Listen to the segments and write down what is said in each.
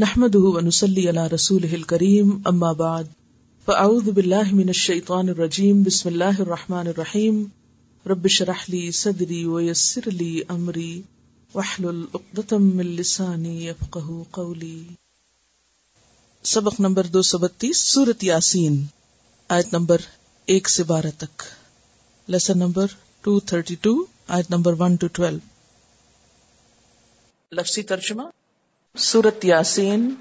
نحمده ونسلي على رسوله الكريم، أما بعد، فأعوذ بالله من الشيطان الرجيم، بسم الله الرحمن الرحيم. رب اشرح لي صدري ويسر لي أمري، واحلل عقدة من لساني يفقه قولي. سبق نمبر دو سو بتیس سورت یاسین، آیت نمبر ایک سے بارہ تک. Lesson number two thirty two آیت نمبر ون ٹو ٹویلو لفظی ترجمہ سورت یاسین۔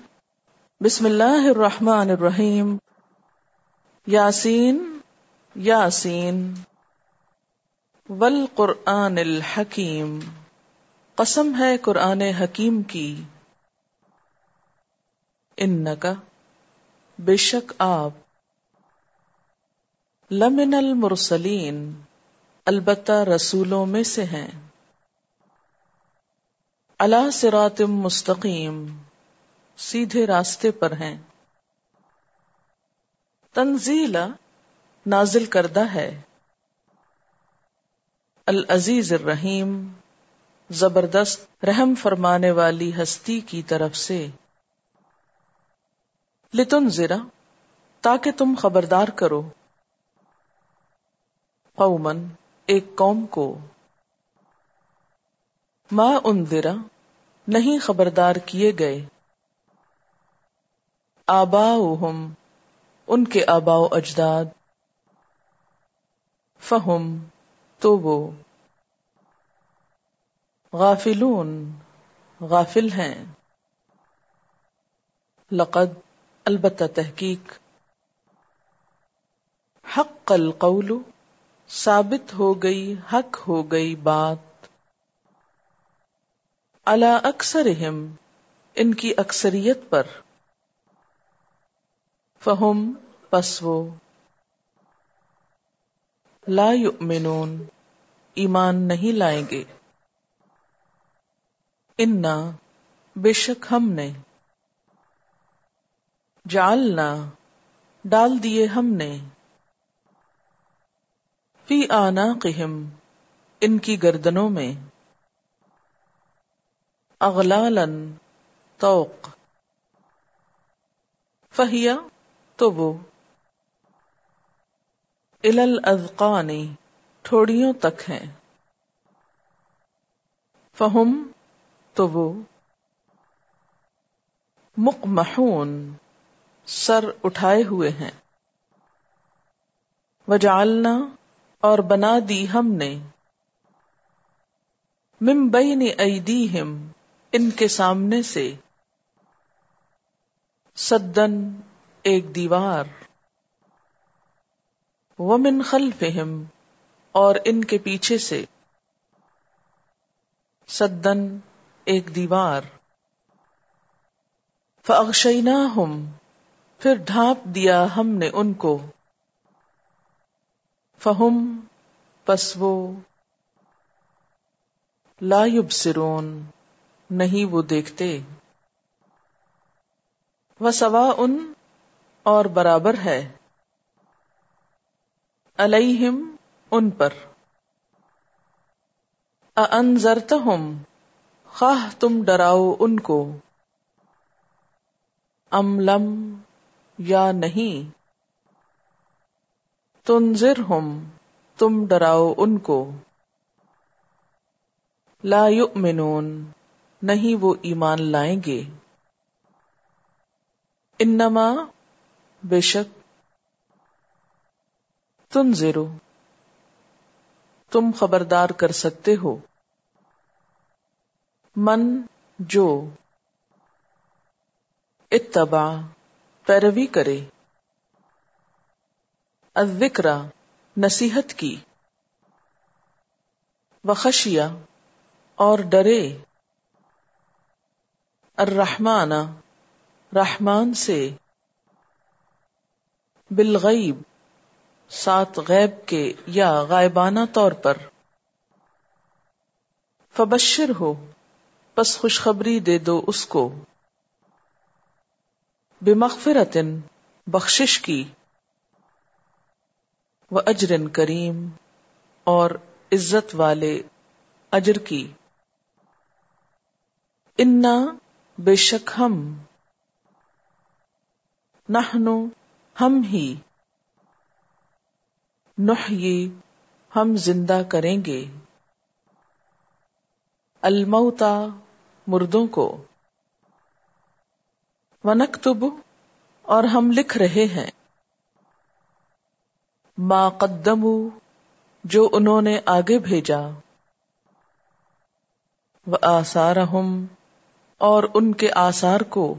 بسم اللہ الرحمن الرحیم۔ یاسین یاسین۔ والقرآن الحکیم۔ قسم ہے قرآن حکیم کی۔ ان کا بے شک آپ۔ لمن المرسلین، البتہ رسولوں میں سے ہیں۔ اللہ سرات مستقیم، سیدھے راستے پر ہیں۔ تنزیل نازل کردہ ہے۔ العزیز الرحیم، زبردست رحم فرمانے والی ہستی کی طرف سے۔ لتن زرا تاکہ تم خبردار کرو۔ قومن ایک قوم کو۔ ماں اندرا نہیں خبردار کیے گئے۔ آبا ان کے آبا و اجداد۔ فہم، تو وہ۔ غافلون، غافل ہیں۔ لقد، البتہ تحقیق۔ حق القول، ثابت ہو گئی، حق ہو گئی بات۔ اللہ اکثر ان کی اکثریت پر۔ فہم پسو لا یؤمنون، ایمان نہیں لائیں گے۔ انا، بے شک ہم نے۔ جالنا ڈال دیے ہم نے۔ فی آنا ان کی گردنوں میں۔ اغلالن توق فہیا تو وہ الل ازقانی تھوڑیوں تک ہیں۔ فہم تو وہ مقمحون سر اٹھائے ہوئے ہیں۔ وجالنا اور بنا دی ہم نے۔ ممبئی نے ایدیہم ان کے سامنے سے سدن ایک دیوار۔ ومن خلفہم اور ان کے پیچھے سے سدن ایک دیوار۔ فاغشینا ہم پھر ڈھانپ دیا ہم نے ان کو۔ فہم پسو لا یبصرون۔ نہیں وہ دیکھتے۔ وہ سوا ان اور برابر ہے۔ علیہم ان پر۔ انضرتہم خواہ تم ڈراؤ ان کو۔ ام لم یا نہیں۔ تنظر ہم تم ڈراؤ ان کو۔ لا یؤمنون۔ نہیں وہ ایمان لائیں گے۔ انما بے شک تم زیرو تم خبردار کر سکتے ہو۔ من جو اتبا پیروی کرے۔ الذکرہ نصیحت کی۔ وخشیا اور ڈرے۔ الرحمن، رحمان سے، بالغیب سات غیب کے یا غائبانہ طور پر۔ فبشر ہو، پس خوشخبری دے دو اس کو۔ بے بخشش کی۔ وہ اجرن کریم، اور عزت والے اجر کی۔ انا بے شک ہم، نحنو، ہم ہی۔ نحیی، ہم زندہ کریں گے۔ الموتا، مردوں کو۔ ونکتب، اور ہم لکھ رہے ہیں۔ ما قدمو، جو انہوں نے آگے بھیجا۔ وہ آسار اور ان کے آثار کو۔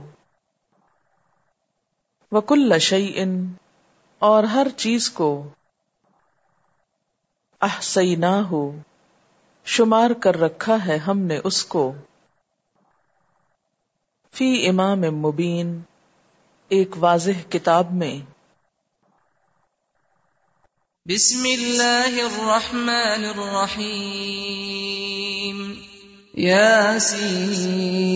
وکل لشئی ان اور ہر چیز کو۔ احسئی نہ ہو شمار کر رکھا ہے ہم نے اس کو۔ فی امام مبین ایک واضح کتاب میں۔ بسم اللہ الرحمن الرحیم۔ ياسين